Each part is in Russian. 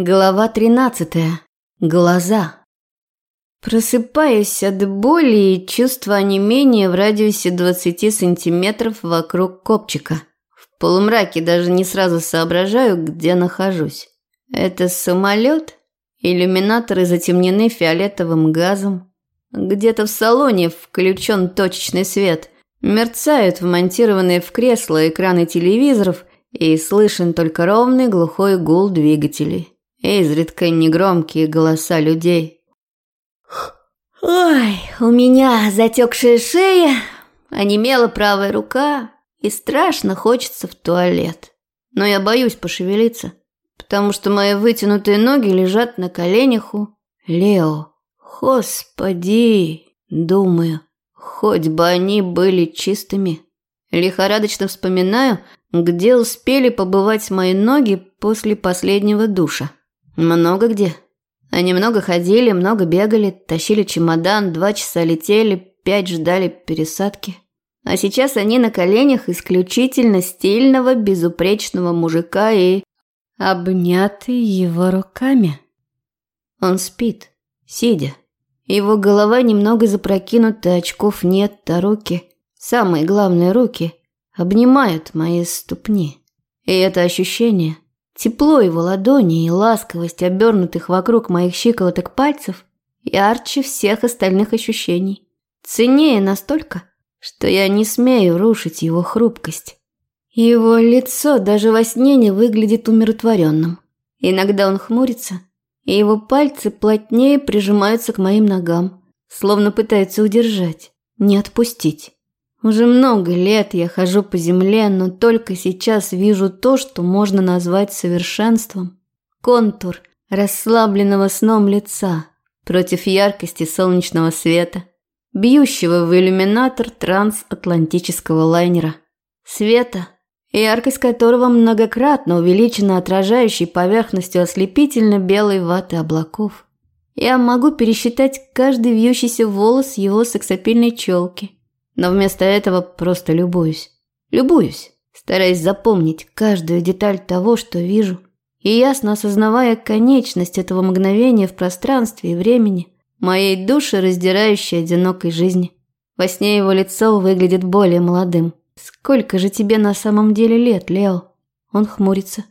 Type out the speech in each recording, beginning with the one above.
Глава 13. Глаза. Просыпаюсь от боли и чувства онемения в радиусе 20 сантиметров вокруг копчика. В полумраке даже не сразу соображаю, где нахожусь. Это самолет? Иллюминаторы затемнены фиолетовым газом. Где-то в салоне включен точечный свет. Мерцают вмонтированные в кресло экраны телевизоров и слышен только ровный глухой гул двигателей изредка негромкие голоса людей. Ой, у меня затекшая шея, онемела правая рука, и страшно хочется в туалет. Но я боюсь пошевелиться, потому что мои вытянутые ноги лежат на коленях у Лео. Господи, думаю, хоть бы они были чистыми. Лихорадочно вспоминаю, где успели побывать мои ноги после последнего душа. Много где. Они много ходили, много бегали, тащили чемодан, два часа летели, пять ждали пересадки. А сейчас они на коленях исключительно стильного, безупречного мужика и обняты его руками. Он спит, сидя. Его голова немного запрокинута, очков нет, а руки, самые главные руки, обнимают мои ступни. И это ощущение – Тепло его ладони и ласковость обернутых вокруг моих щиколоток пальцев ярче всех остальных ощущений. Ценнее настолько, что я не смею рушить его хрупкость. Его лицо даже во сне не выглядит умиротворенным. Иногда он хмурится, и его пальцы плотнее прижимаются к моим ногам, словно пытаются удержать, не отпустить. Уже много лет я хожу по земле, но только сейчас вижу то, что можно назвать совершенством. Контур расслабленного сном лица против яркости солнечного света, бьющего в иллюминатор трансатлантического лайнера. Света, яркость которого многократно увеличена отражающей поверхностью ослепительно белой ваты облаков. Я могу пересчитать каждый вьющийся волос его сексапильной челки – но вместо этого просто любуюсь. Любуюсь, стараясь запомнить каждую деталь того, что вижу, и ясно осознавая конечность этого мгновения в пространстве и времени, моей души, раздирающей одинокой жизни. Во сне его лицо выглядит более молодым. «Сколько же тебе на самом деле лет, Лео?» Он хмурится.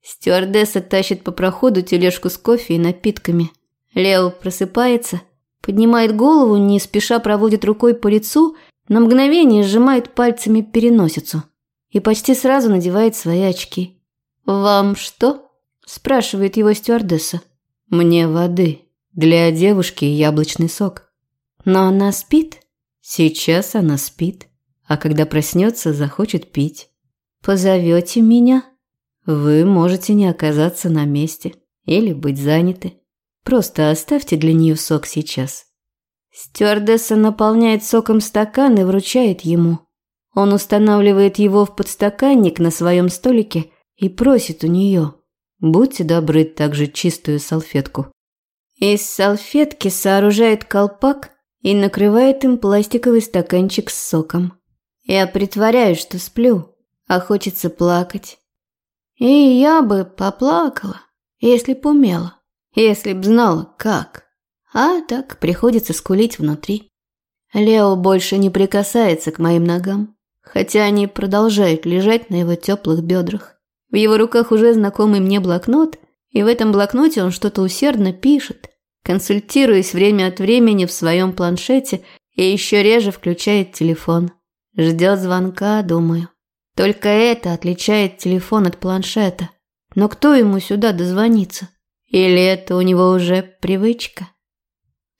Стюардесса тащит по проходу тележку с кофе и напитками. Лео просыпается, поднимает голову, не спеша проводит рукой по лицу на мгновение сжимает пальцами переносицу и почти сразу надевает свои очки. «Вам что?» – спрашивает его стюардесса. «Мне воды. Для девушки яблочный сок». «Но она спит?» «Сейчас она спит, а когда проснется, захочет пить». «Позовете меня?» «Вы можете не оказаться на месте или быть заняты. Просто оставьте для нее сок сейчас». Стюардесса наполняет соком стакан и вручает ему. Он устанавливает его в подстаканник на своем столике и просит у нее «Будьте добры, также чистую салфетку». Из салфетки сооружает колпак и накрывает им пластиковый стаканчик с соком. Я притворяюсь, что сплю, а хочется плакать. И я бы поплакала, если б умела, если б знала, как. А так приходится скулить внутри. Лео больше не прикасается к моим ногам, хотя они продолжают лежать на его теплых бедрах. В его руках уже знакомый мне блокнот, и в этом блокноте он что-то усердно пишет, консультируясь время от времени в своем планшете и еще реже включает телефон. Ждет звонка, думаю. Только это отличает телефон от планшета. Но кто ему сюда дозвонится? Или это у него уже привычка?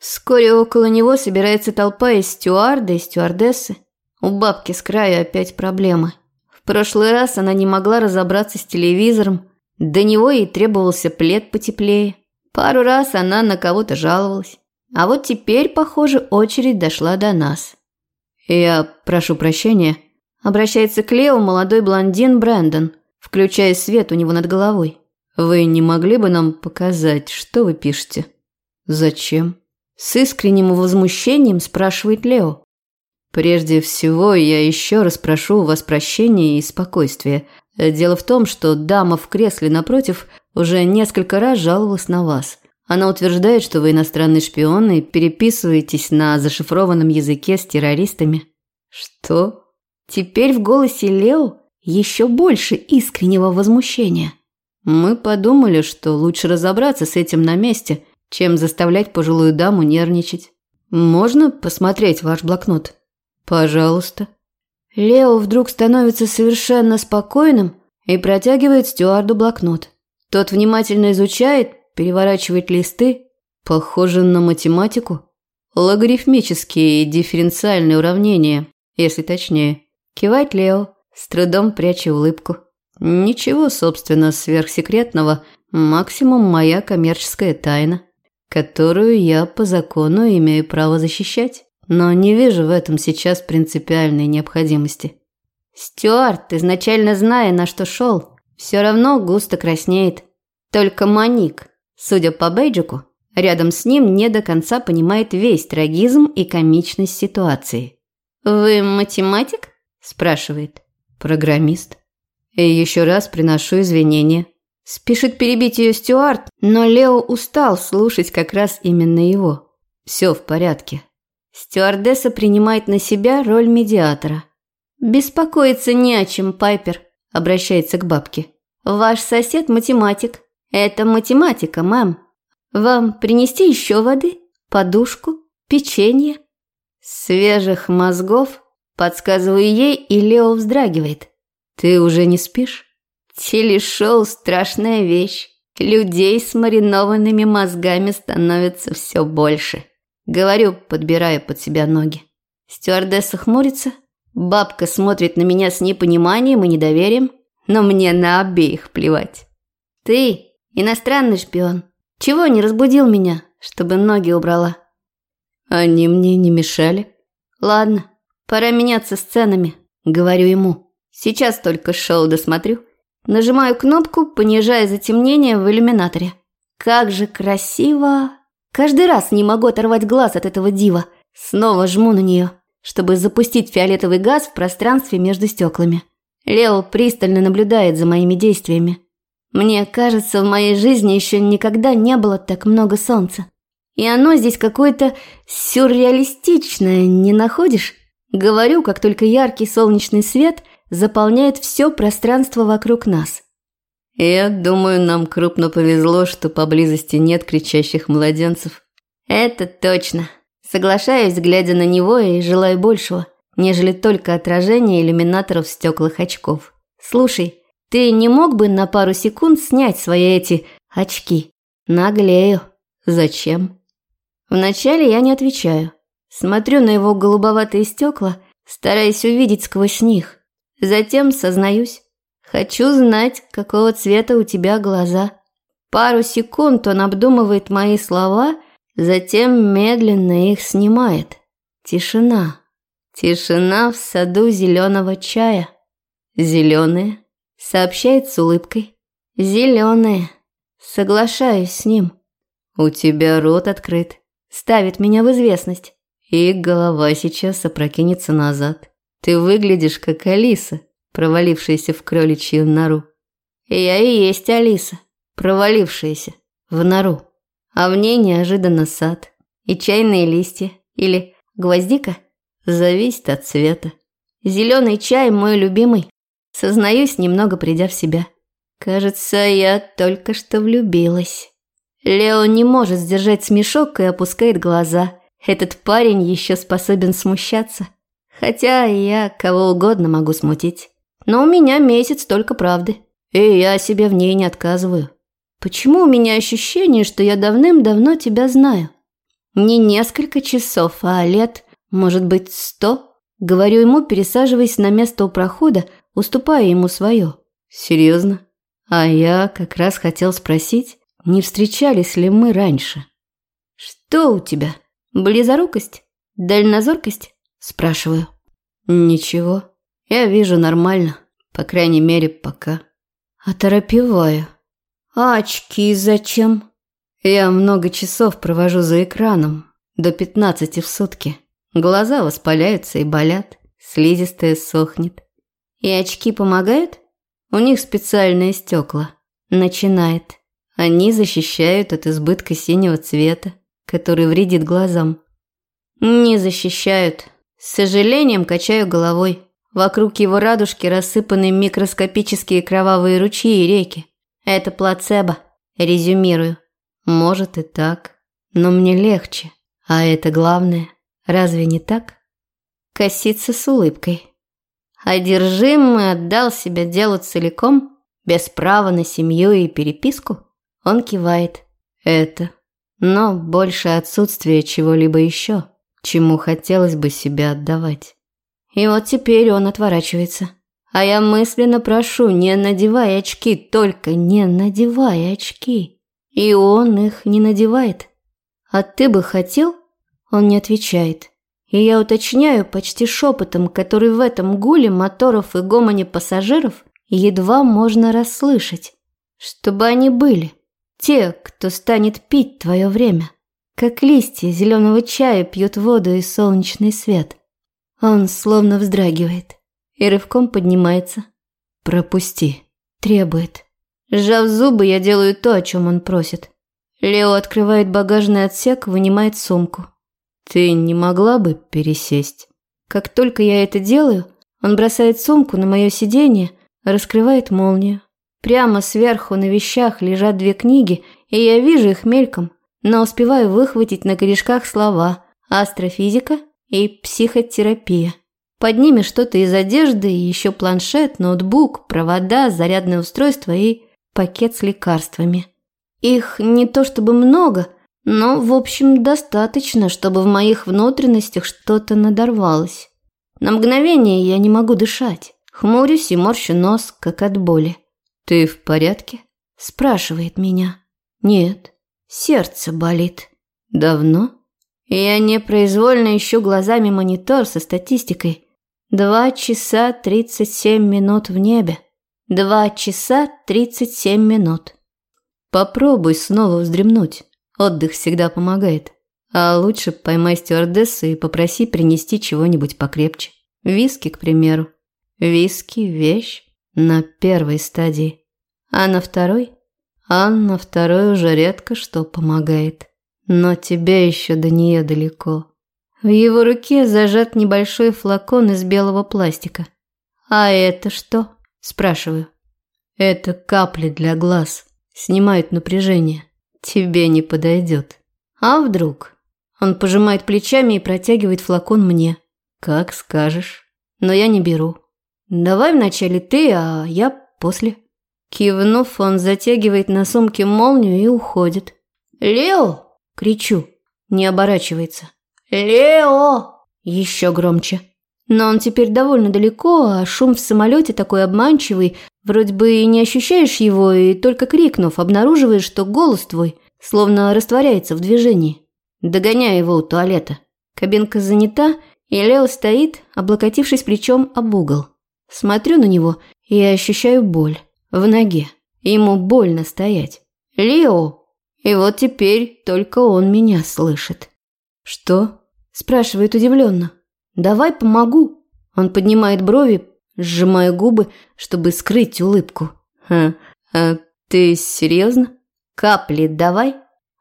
Вскоре около него собирается толпа из стюарда и стюардессы. У бабки с краю опять проблемы. В прошлый раз она не могла разобраться с телевизором. До него ей требовался плед потеплее. Пару раз она на кого-то жаловалась. А вот теперь, похоже, очередь дошла до нас. «Я прошу прощения», – обращается к Лео молодой блондин Брэндон, включая свет у него над головой. «Вы не могли бы нам показать, что вы пишете?» «Зачем?» С искренним возмущением спрашивает Лео. Прежде всего, я еще раз прошу у вас прощения и спокойствия. Дело в том, что дама в кресле напротив уже несколько раз жаловалась на вас. Она утверждает, что вы иностранный шпион и переписываетесь на зашифрованном языке с террористами. Что? Теперь в голосе Лео еще больше искреннего возмущения. Мы подумали, что лучше разобраться с этим на месте, чем заставлять пожилую даму нервничать. Можно посмотреть ваш блокнот? Пожалуйста. Лео вдруг становится совершенно спокойным и протягивает стюарду блокнот. Тот внимательно изучает, переворачивает листы. Похоже на математику. Логарифмические и дифференциальные уравнения, если точнее. Кивает Лео, с трудом пряча улыбку. Ничего, собственно, сверхсекретного, максимум моя коммерческая тайна, которую я по закону имею право защищать, но не вижу в этом сейчас принципиальной необходимости. Стюарт, изначально зная, на что шел, все равно густо краснеет. Только Маник, судя по бейджику, рядом с ним не до конца понимает весь трагизм и комичность ситуации. «Вы математик?» – спрашивает. «Программист». И еще раз приношу извинения. Спешит перебить ее Стюарт, но Лео устал слушать как раз именно его. Все в порядке. Стюардесса принимает на себя роль медиатора. «Беспокоиться не о чем, Пайпер», – обращается к бабке. «Ваш сосед математик. Это математика, мам. Вам принести еще воды, подушку, печенье?» «Свежих мозгов», – подсказываю ей, и Лео вздрагивает. «Ты уже не спишь?» «Телешоу – страшная вещь. Людей с маринованными мозгами становится все больше». Говорю, подбирая под себя ноги. Стюардесса хмурится. Бабка смотрит на меня с непониманием и недоверием, но мне на обеих плевать. «Ты, иностранный шпион, чего не разбудил меня, чтобы ноги убрала?» «Они мне не мешали». «Ладно, пора меняться сценами», – говорю ему. Сейчас только шоу досмотрю. Нажимаю кнопку, понижая затемнение в иллюминаторе. Как же красиво! Каждый раз не могу оторвать глаз от этого дива. Снова жму на нее, чтобы запустить фиолетовый газ в пространстве между стеклами. Лео пристально наблюдает за моими действиями. Мне кажется, в моей жизни еще никогда не было так много солнца. И оно здесь какое-то сюрреалистичное, не находишь? Говорю, как только яркий солнечный свет – заполняет все пространство вокруг нас. Я думаю, нам крупно повезло, что поблизости нет кричащих младенцев. Это точно. Соглашаюсь, глядя на него и желаю большего, нежели только отражение иллюминаторов в стеклах очков. Слушай, ты не мог бы на пару секунд снять свои эти очки? Наглею. Зачем? Вначале я не отвечаю. Смотрю на его голубоватые стекла, стараясь увидеть сквозь них. Затем сознаюсь. Хочу знать, какого цвета у тебя глаза. Пару секунд он обдумывает мои слова, затем медленно их снимает. Тишина. Тишина в саду зеленого чая. Зеленые. Сообщает с улыбкой. Зеленые. Соглашаюсь с ним. У тебя рот открыт. Ставит меня в известность. И голова сейчас опрокинется назад. Ты выглядишь как Алиса, провалившаяся в кроличью нору. Я и есть Алиса, провалившаяся в нору. А в ней неожиданно сад и чайные листья или гвоздика. Зависит от цвета. Зеленый чай мой любимый. Сознаюсь, немного придя в себя. Кажется, я только что влюбилась. Лео не может сдержать смешок и опускает глаза. Этот парень еще способен смущаться. Хотя я кого угодно могу смутить. Но у меня месяц только правды. И я себе в ней не отказываю. Почему у меня ощущение, что я давным-давно тебя знаю? Не несколько часов, а лет, может быть, сто? Говорю ему, пересаживаясь на место у прохода, уступая ему свое. Серьезно? А я как раз хотел спросить, не встречались ли мы раньше? Что у тебя? Близорукость? Дальнозоркость? Спрашиваю. Ничего. Я вижу нормально. По крайней мере, пока. Оторопеваю. А очки зачем? Я много часов провожу за экраном. До пятнадцати в сутки. Глаза воспаляются и болят. Слизистая сохнет. И очки помогают? У них специальные стекла. Начинает. Они защищают от избытка синего цвета, который вредит глазам. Не защищают. С сожалением качаю головой. Вокруг его радужки рассыпаны микроскопические кровавые ручьи и реки. Это плацебо. Резюмирую. Может и так, но мне легче. А это главное. Разве не так? Косится с улыбкой. Одержимый отдал себя делу целиком, без права на семью и переписку. Он кивает. Это. Но больше отсутствие чего-либо еще, чему хотелось бы себя отдавать. И вот теперь он отворачивается. А я мысленно прошу, не надевай очки, только не надевай очки. И он их не надевает. А ты бы хотел? Он не отвечает. И я уточняю почти шепотом, который в этом гуле моторов и гомоне пассажиров едва можно расслышать. Чтобы они были. Те, кто станет пить твое время. Как листья зеленого чая пьют воду и солнечный свет. Он словно вздрагивает и рывком поднимается. «Пропусти», – требует. Сжав зубы, я делаю то, о чем он просит. Лео открывает багажный отсек, вынимает сумку. «Ты не могла бы пересесть?» Как только я это делаю, он бросает сумку на мое сиденье, раскрывает молнию. Прямо сверху на вещах лежат две книги, и я вижу их мельком, но успеваю выхватить на корешках слова «астрофизика» и «психотерапия». Под ними что-то из одежды, еще планшет, ноутбук, провода, зарядное устройство и пакет с лекарствами. Их не то чтобы много, но, в общем, достаточно, чтобы в моих внутренностях что-то надорвалось. На мгновение я не могу дышать, хмурюсь и морщу нос, как от боли. «Ты в порядке?» – спрашивает меня. «Нет, сердце болит». «Давно?» Я непроизвольно ищу глазами монитор со статистикой. Два часа тридцать семь минут в небе. Два часа тридцать семь минут. Попробуй снова вздремнуть. Отдых всегда помогает. А лучше поймай стюардессу и попроси принести чего-нибудь покрепче. Виски, к примеру. Виски – вещь на первой стадии. А на второй? А на второй уже редко что помогает. Но тебе еще до нее далеко. В его руке зажат небольшой флакон из белого пластика. «А это что?» – спрашиваю. «Это капли для глаз. Снимают напряжение. Тебе не подойдет». «А вдруг?» Он пожимает плечами и протягивает флакон мне. «Как скажешь. Но я не беру. Давай вначале ты, а я после». Кивнув, он затягивает на сумке молнию и уходит. «Лео!» – кричу. Не оборачивается. «Лео!» – еще громче. Но он теперь довольно далеко, а шум в самолете такой обманчивый, вроде бы и не ощущаешь его, и только крикнув, обнаруживаешь, что голос твой словно растворяется в движении. Догоняю его у туалета. Кабинка занята, и Лео стоит, облокотившись плечом об угол. Смотрю на него и ощущаю боль в ноге. Ему больно стоять. «Лео!» И вот теперь только он меня слышит. «Что?» – спрашивает удивленно. «Давай помогу». Он поднимает брови, сжимая губы, чтобы скрыть улыбку. «Ха, а ты серьезно? Капли давай?»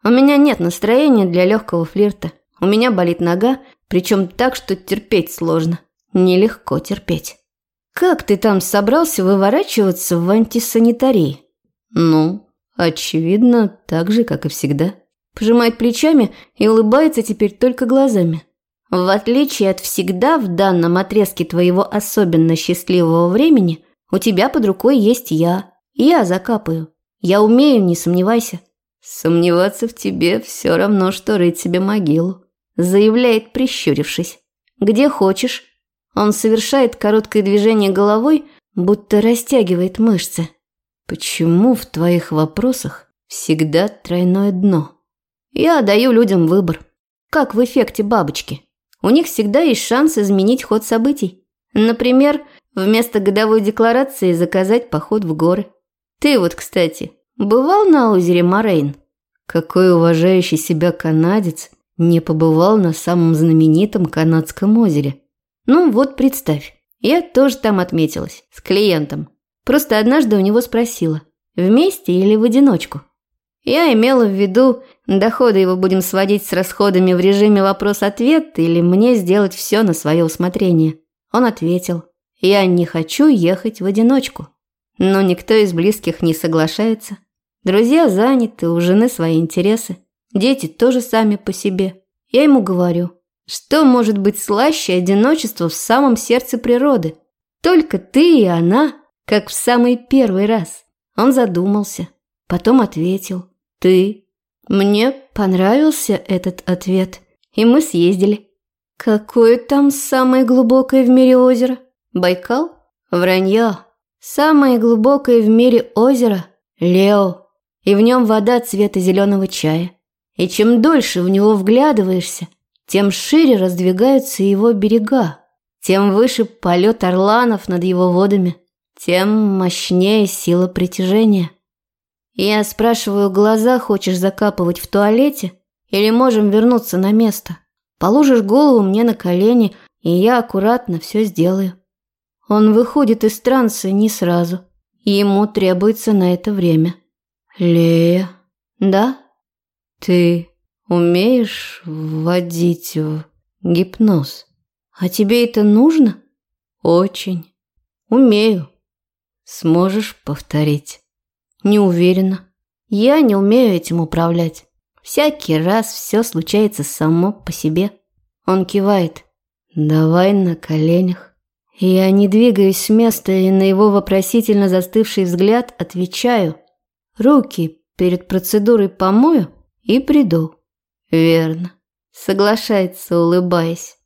«У меня нет настроения для легкого флирта. У меня болит нога, причем так, что терпеть сложно. Нелегко терпеть». «Как ты там собрался выворачиваться в антисанитарии?» «Ну, очевидно, так же, как и всегда». Пожимает плечами и улыбается теперь только глазами. В отличие от всегда в данном отрезке твоего особенно счастливого времени, у тебя под рукой есть я. Я закапаю. Я умею, не сомневайся. Сомневаться в тебе все равно, что рыть себе могилу, заявляет, прищурившись. Где хочешь, он совершает короткое движение головой, будто растягивает мышцы. Почему в твоих вопросах всегда тройное дно? Я даю людям выбор. Как в эффекте бабочки. У них всегда есть шанс изменить ход событий. Например, вместо годовой декларации заказать поход в горы. Ты вот, кстати, бывал на озере Морейн? Какой уважающий себя канадец не побывал на самом знаменитом канадском озере? Ну вот представь, я тоже там отметилась, с клиентом. Просто однажды у него спросила, вместе или в одиночку. Я имела в виду, доходы его будем сводить с расходами в режиме вопрос-ответ или мне сделать все на свое усмотрение. Он ответил, я не хочу ехать в одиночку. Но никто из близких не соглашается. Друзья заняты, у жены свои интересы. Дети тоже сами по себе. Я ему говорю, что может быть слаще одиночества в самом сердце природы? Только ты и она, как в самый первый раз. Он задумался, потом ответил. Ты. Мне понравился этот ответ, и мы съездили. Какое там самое глубокое в мире озеро? Байкал? Вранье. Самое глубокое в мире озеро – Лео. И в нем вода цвета зеленого чая. И чем дольше в него вглядываешься, тем шире раздвигаются его берега, тем выше полет орланов над его водами, тем мощнее сила притяжения. Я спрашиваю, глаза хочешь закапывать в туалете или можем вернуться на место? Положишь голову мне на колени, и я аккуратно все сделаю. Он выходит из транса не сразу. Ему требуется на это время. Лея. Да? Ты умеешь вводить в гипноз? А тебе это нужно? Очень. Умею. Сможешь повторить? Не уверена. Я не умею этим управлять. Всякий раз все случается само по себе. Он кивает. Давай на коленях. Я не двигаюсь с места и на его вопросительно застывший взгляд отвечаю. Руки перед процедурой помою и приду. Верно. Соглашается, улыбаясь.